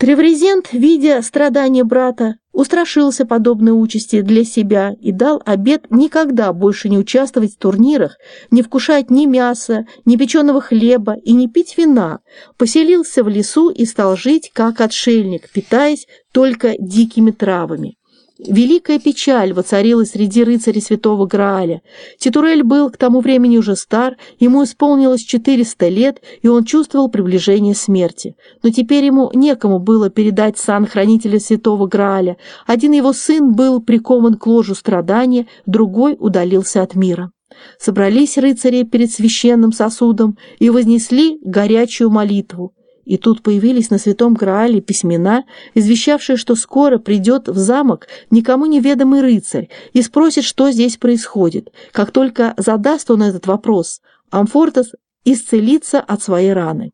Треврезент, видя страдания брата, устрашился подобной участи для себя и дал обет никогда больше не участвовать в турнирах, не вкушать ни мяса, ни печеного хлеба и не пить вина, поселился в лесу и стал жить как отшельник, питаясь только дикими травами. Великая печаль воцарилась среди рыцарей святого Грааля. Титурель был к тому времени уже стар, ему исполнилось 400 лет, и он чувствовал приближение смерти. Но теперь ему некому было передать сан хранителя святого Грааля. Один его сын был прикован к ложу страдания, другой удалился от мира. Собрались рыцари перед священным сосудом и вознесли горячую молитву. И тут появились на Святом Граале письмена, извещавшие, что скоро придет в замок никому неведомый рыцарь и спросит, что здесь происходит. Как только задаст он этот вопрос, Амфортас исцелится от своей раны.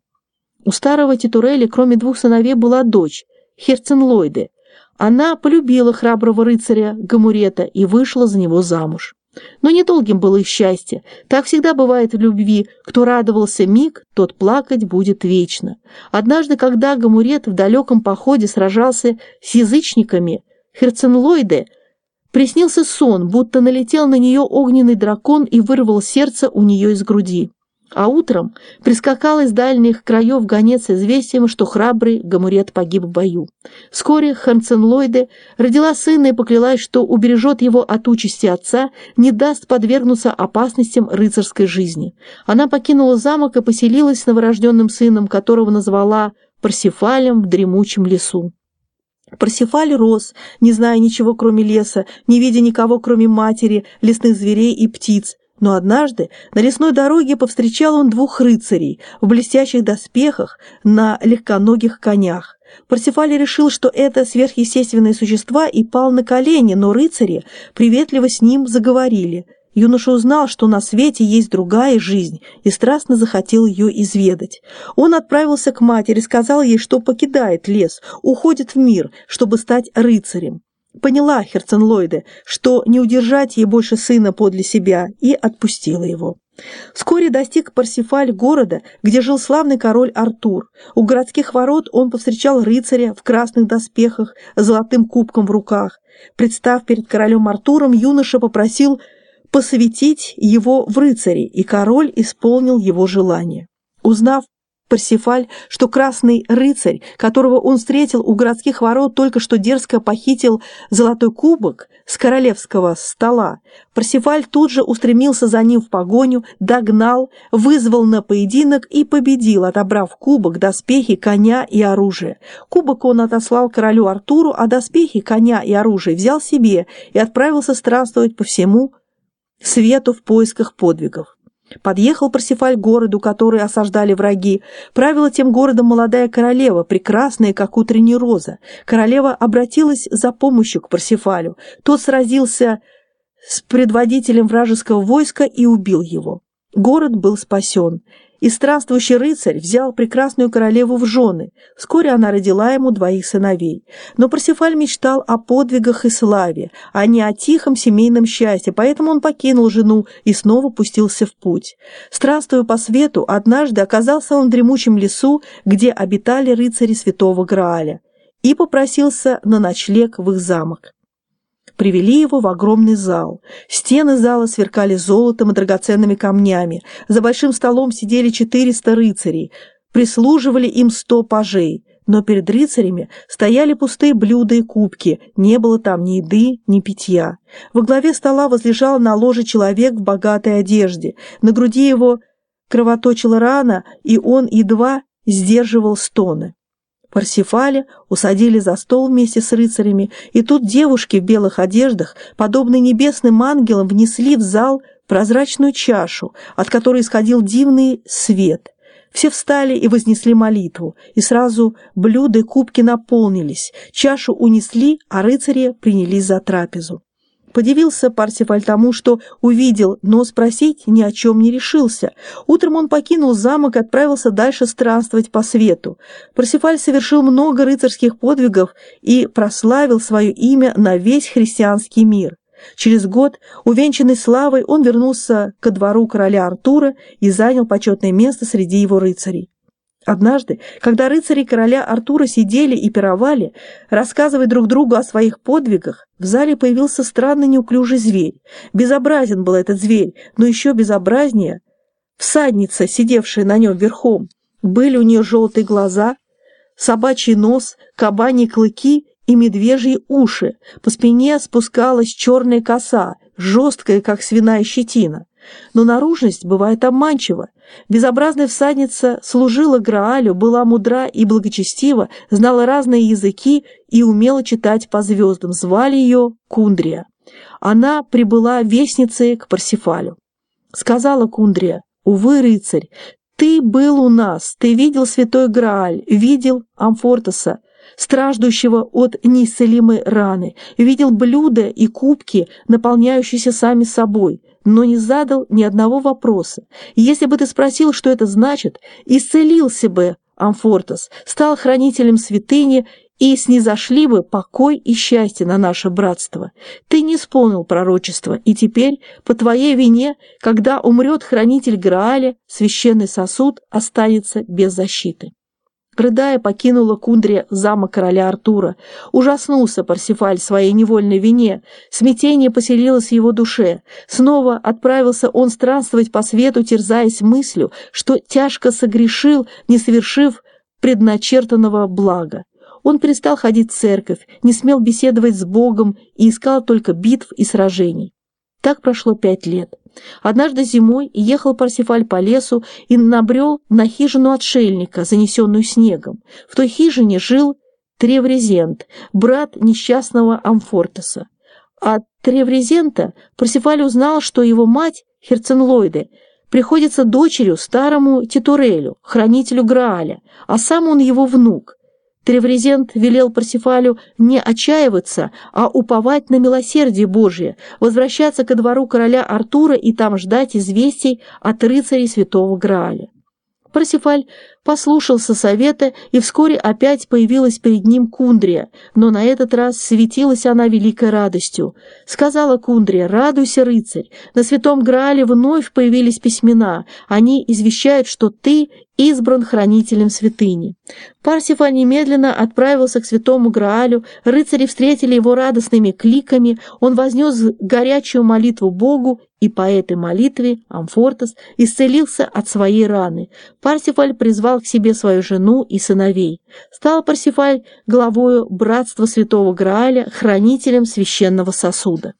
У старого Титуреля, кроме двух сыновей, была дочь, Херценлойде. Она полюбила храброго рыцаря Гамурета и вышла за него замуж. Но недолгим было их счастье. Так всегда бывает в любви. Кто радовался миг, тот плакать будет вечно. Однажды, когда Гамурет в далеком походе сражался с язычниками, Херценлойде приснился сон, будто налетел на нее огненный дракон и вырвал сердце у нее из груди. А утром прискакал из дальних краев гонец известием, что храбрый Гамурет погиб в бою. Вскоре Ханценлойде родила сына и поклялась, что убережет его от участи отца, не даст подвергнуться опасностям рыцарской жизни. Она покинула замок и поселилась с новорожденным сыном, которого назвала Парсифалем в дремучем лесу. Парсифаль рос, не зная ничего кроме леса, не видя никого кроме матери, лесных зверей и птиц, но однажды на лесной дороге повстречал он двух рыцарей в блестящих доспехах на легконогих конях. Парсифаль решил, что это сверхъестественные существа, и пал на колени, но рыцари приветливо с ним заговорили. Юноша узнал, что на свете есть другая жизнь, и страстно захотел ее изведать. Он отправился к матери, сказал ей, что покидает лес, уходит в мир, чтобы стать рыцарем поняла Херценлойде, что не удержать ей больше сына подле себя, и отпустила его. Вскоре достиг Парсифаль города, где жил славный король Артур. У городских ворот он повстречал рыцаря в красных доспехах с золотым кубком в руках. Представ перед королем Артуром, юноша попросил посвятить его в рыцари, и король исполнил его желание. Узнав Парсифаль, что красный рыцарь, которого он встретил у городских ворот, только что дерзко похитил золотой кубок с королевского стола. Парсифаль тут же устремился за ним в погоню, догнал, вызвал на поединок и победил, отобрав кубок, доспехи, коня и оружие. Кубок он отослал королю Артуру, а доспехи, коня и оружие взял себе и отправился странствовать по всему свету в поисках подвигов. Подъехал Парсифаль к городу, который осаждали враги. Правила тем городом молодая королева, прекрасная, как утренняя роза. Королева обратилась за помощью к Парсифалю. Тот сразился с предводителем вражеского войска и убил его. Город был спасен и странствующий рыцарь взял прекрасную королеву в жены. Вскоре она родила ему двоих сыновей. Но Парсифаль мечтал о подвигах и славе, а не о тихом семейном счастье, поэтому он покинул жену и снова пустился в путь. Странствуя по свету, однажды оказался он в дремучем лесу, где обитали рыцари святого Грааля, и попросился на ночлег в их замок привели его в огромный зал. Стены зала сверкали золотом и драгоценными камнями. За большим столом сидели 400 рыцарей. Прислуживали им 100 пажей. Но перед рыцарями стояли пустые блюда и кубки, не было там ни еды, ни питья. Во главе стола возлежал на ложе человек в богатой одежде. На груди его кровоточила рана, и он едва сдерживал стоны. Парсифаля усадили за стол вместе с рыцарями, и тут девушки в белых одеждах, подобные небесным ангелам, внесли в зал прозрачную чашу, от которой исходил дивный свет. Все встали и вознесли молитву, и сразу блюда и кубки наполнились, чашу унесли, а рыцари принялись за трапезу. Подивился Парсифаль тому, что увидел, но спросить ни о чем не решился. Утром он покинул замок и отправился дальше странствовать по свету. Парсифаль совершил много рыцарских подвигов и прославил свое имя на весь христианский мир. Через год, увенчанный славой, он вернулся ко двору короля Артура и занял почетное место среди его рыцарей. Однажды, когда рыцари короля Артура сидели и пировали, рассказывая друг другу о своих подвигах, в зале появился странный неуклюжий зверь. Безобразен был этот зверь, но еще безобразнее всадница, сидевшая на нем верхом. Были у нее желтые глаза, собачий нос, кабани клыки и медвежьи уши. По спине спускалась черная коса, жесткая, как свиная щетина. Но наружность бывает обманчива. Безобразная всадница служила Граалю, была мудра и благочестива, знала разные языки и умела читать по звездам. Звали ее Кундрия. Она прибыла вестницей к Парсифалю. Сказала Кундрия, «Увы, рыцарь, ты был у нас, ты видел святой Грааль, видел Амфортоса, страждущего от неисцелимой раны, видел блюда и кубки, наполняющиеся сами собой, но не задал ни одного вопроса. если бы ты спросил, что это значит, исцелился бы Амфортос, стал хранителем святыни и снизошли бы покой и счастье на наше братство. Ты не исполнил пророчество, и теперь, по твоей вине, когда умрет хранитель Грааля, священный сосуд останется без защиты. Рыдая, покинула Кундрия замок короля Артура. Ужаснулся Парсифаль своей невольной вине. Смятение поселилось в его душе. Снова отправился он странствовать по свету, терзаясь мыслью, что тяжко согрешил, не совершив предначертанного блага. Он перестал ходить в церковь, не смел беседовать с Богом и искал только битв и сражений. Так прошло пять лет. Однажды зимой ехал Парсифаль по лесу и набрел на хижину отшельника, занесенную снегом. В той хижине жил Треврезент, брат несчастного Амфортеса. От Треврезента Парсифаль узнал, что его мать, Херценлойде, приходится дочерью старому Титурелю, хранителю Грааля, а сам он его внук. Треврезент велел Парсифалю не отчаиваться, а уповать на милосердие Божие, возвращаться ко двору короля Артура и там ждать известий от рыцарей святого Грааля. Парсифаль послушался совета, и вскоре опять появилась перед ним Кундрия, но на этот раз светилась она великой радостью. Сказала Кундрия, радуйся, рыцарь, на святом Граале вновь появились письмена, они извещают, что ты избран хранителем святыни. Парсифаль немедленно отправился к святому Граалю, рыцари встретили его радостными кликами, он вознес горячую молитву Богу и по этой молитве Амфортос исцелился от своей раны. Парсифаль призвал к себе свою жену и сыновей. Стал Парсифаль главою братства святого Грааля, хранителем священного сосуда.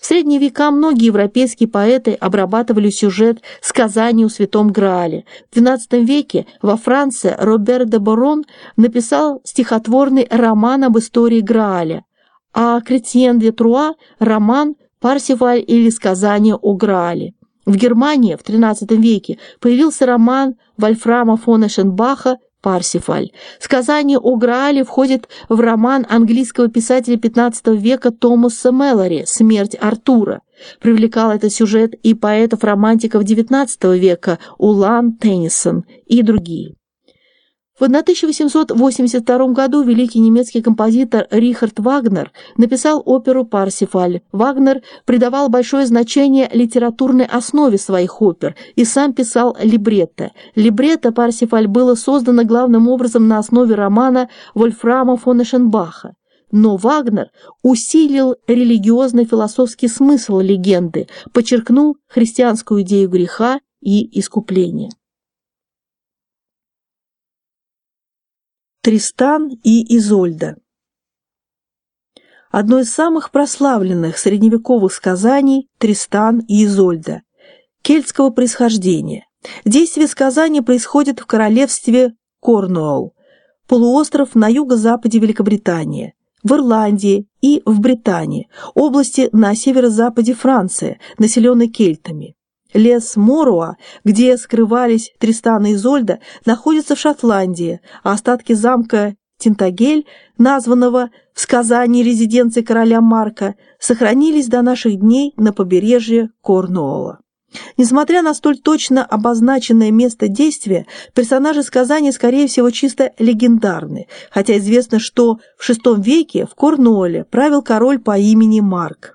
В средние века многие европейские поэты обрабатывали сюжет сказаний о Святом Граале. В XII веке во Франции Робер де Борон написал стихотворный роман об истории Грааля, а Кретьен де Труа – роман Парсифаль или сказание о Граале. В Германии в XIII веке появился роман Вольфрама фон Эшенбаха Парсифаль. Сказание о Граале входит в роман английского писателя XV века Томаса Мэлори «Смерть Артура». Привлекал этот сюжет и поэтов-романтиков XIX века Улан Теннисон и другие. В 1882 году великий немецкий композитор Рихард Вагнер написал оперу «Парсифаль». Вагнер придавал большое значение литературной основе своих опер и сам писал либретто. Либретто «Парсифаль» было создано главным образом на основе романа Вольфрама фон Эшенбаха. Но Вагнер усилил религиозно-философский смысл легенды, подчеркнул христианскую идею греха и искупления. Тристан и Изольда Одно из самых прославленных средневековых сказаний «Тристан и Изольда» кельтского происхождения. Действие сказания происходит в королевстве Корнуолл, полуостров на юго-западе Великобритании, в Ирландии и в Британии, области на северо-западе Франции, населенной кельтами. Лес Моруа, где скрывались Тристан и Изольда, находится в Шотландии, а остатки замка Тинтагель, названного в сказании резиденции короля Марка, сохранились до наших дней на побережье Корнуолла. Несмотря на столь точно обозначенное место действия, персонажи сказания, скорее всего, чисто легендарны, хотя известно, что в VI веке в Корнуолле правил король по имени Марк.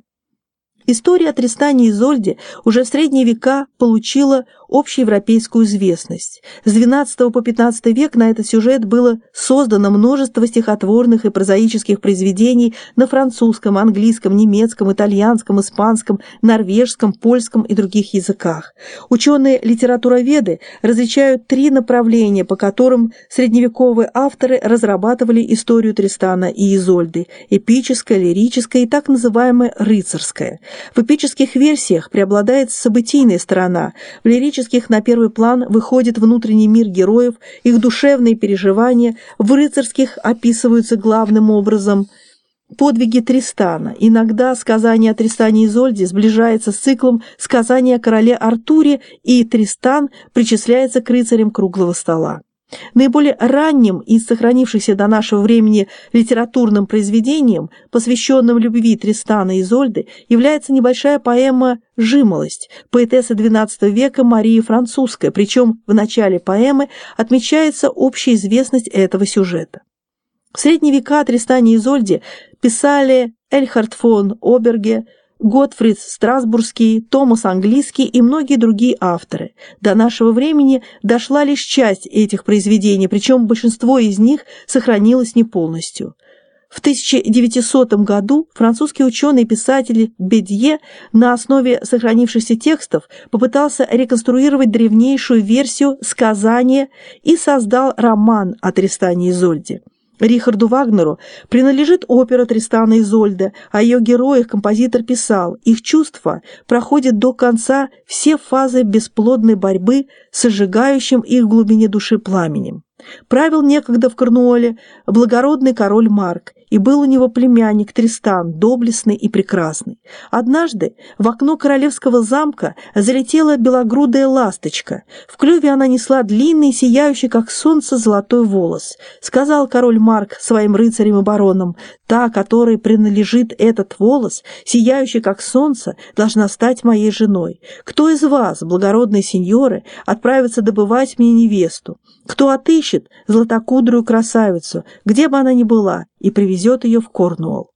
История о Тристане и Изольде уже в средние века получила общеевропейскую известность. С XII по XV век на этот сюжет было создано множество стихотворных и прозаических произведений на французском, английском, немецком, итальянском, испанском, норвежском, польском и других языках. Ученые-литературоведы различают три направления, по которым средневековые авторы разрабатывали историю Тристана и Изольды – эпическая, лирическая и так называемая рыцарская. В эпических версиях преобладает событийная сторона, в лирических на первый план выходит внутренний мир героев, их душевные переживания, в рыцарских описываются главным образом – Подвиги Тристана. Иногда сказание о Тристане Изольде сближается с циклом сказания о короле Артуре, и Тристан причисляется к рыцарям круглого стола. Наиболее ранним из сохранившихся до нашего времени литературным произведением, посвященным любви Тристана и Изольды, является небольшая поэма «Жимолость» поэтессы XII века Марии Французской, причем в начале поэмы отмечается общая известность этого сюжета. В средние века о Тристане и Изольде писали Эльхард фон Оберге, Готфрид Страсбургский, Томас Английский и многие другие авторы. До нашего времени дошла лишь часть этих произведений, причем большинство из них сохранилось не полностью. В 1900 году французский ученый и писатель Бедье на основе сохранившихся текстов попытался реконструировать древнейшую версию сказания и создал роман о Тристане Изольде. Рихарду Вагнеру принадлежит опера Тристана и Изольда, о ее героях композитор писал, их чувства проходят до конца все фазы бесплодной борьбы с сжигающим их в глубине души пламенем. Правил некогда в Корнуоле благородный король Марк, и был у него племянник Тристан, доблестный и прекрасный. Однажды в окно королевского замка залетела белогрудая ласточка. В клюве она несла длинный, сияющий, как солнце, золотой волос. Сказал король Марк своим рыцарям и баронам, «Та, которой принадлежит этот волос, сияющий, как солнце, должна стать моей женой. Кто из вас, благородные сеньоры, отправится добывать мне невесту? Кто отыщет златокудрую красавицу, где бы она ни была, и привезет ее в Корнуолл.